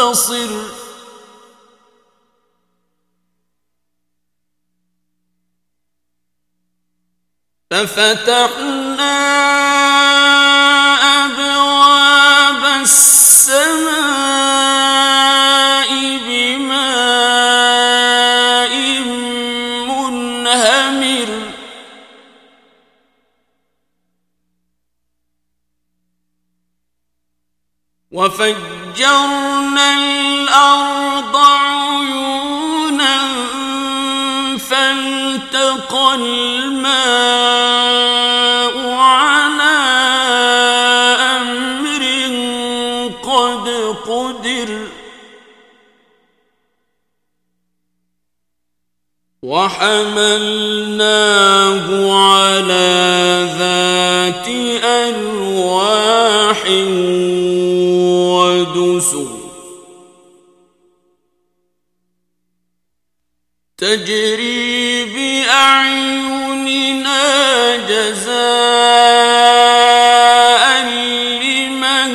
نصر ففتحنا أبواب السماء بماء منهمر وفجرنا الأرض عيونا فالتقى الماء على أمر قد قدر وحملناه على ذات ألواح تجري بأعيننا جزاء لمن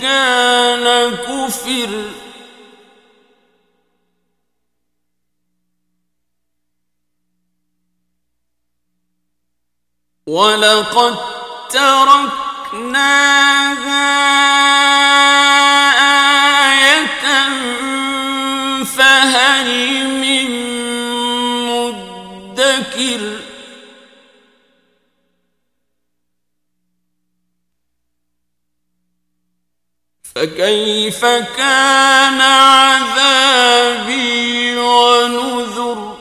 كان كفر ولقد تركناها فهل من مدكر فكيف كان عذابي ونذر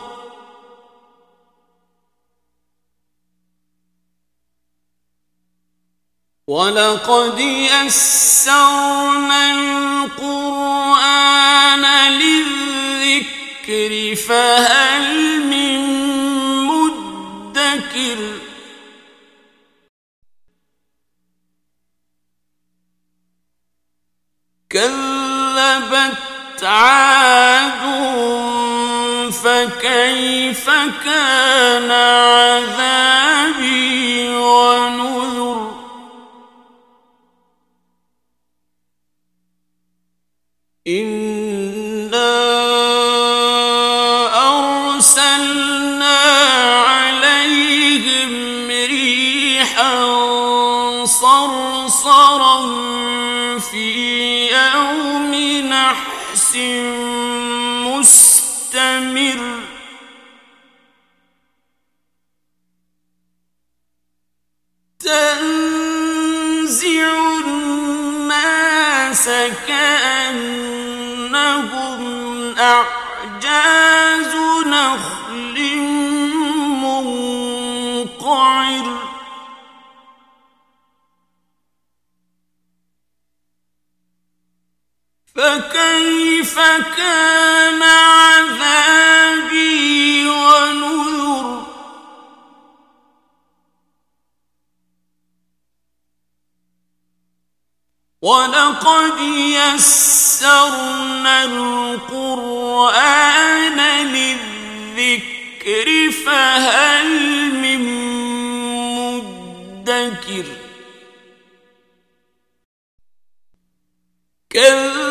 ولقد يسرنا القرآن الذكر فهل من مدكر كذبت عاد فكيف كان عذابي ونذر إِنَّا في يوم نحس مستمر. تنزع الناس كأنهم أعجاز نخل. فكيف كان عذابي ونذر ولقد يسرنا القرآن للذكر فهل من مدكر كذب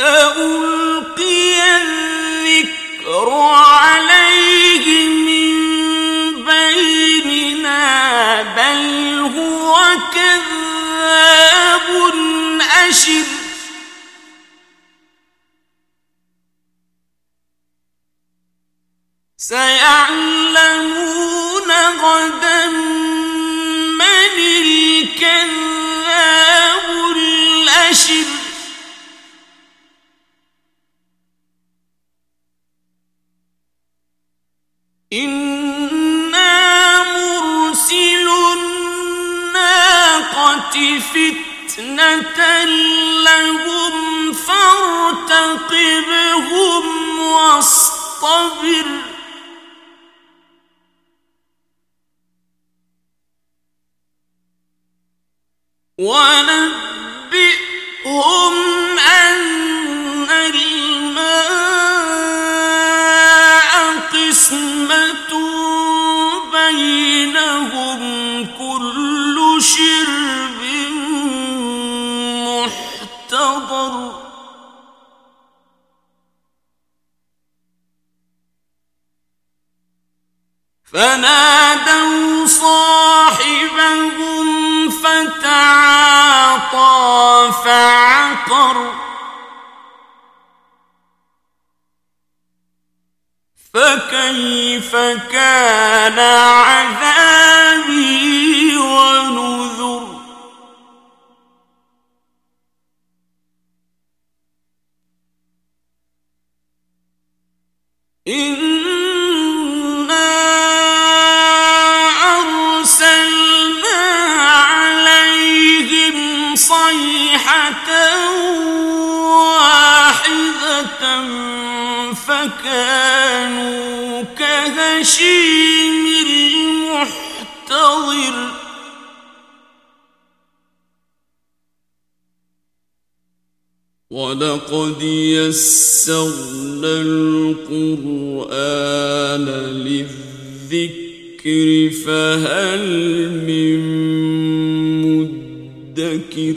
ألقي الذكر عليه من بيننا بل هو كذاب أشر۔ سيعلم فتنة لهم فارتقبهم واصطبر ونبئهم فنادوا صاحبهم فتعاطى فعقر فكيف كان عذاب وَلَقَدْ يَسَّرْنَا الْقُرْآنَ لِلذِّكْرِ فَهَلْ مِن مُّدَّكِرٍ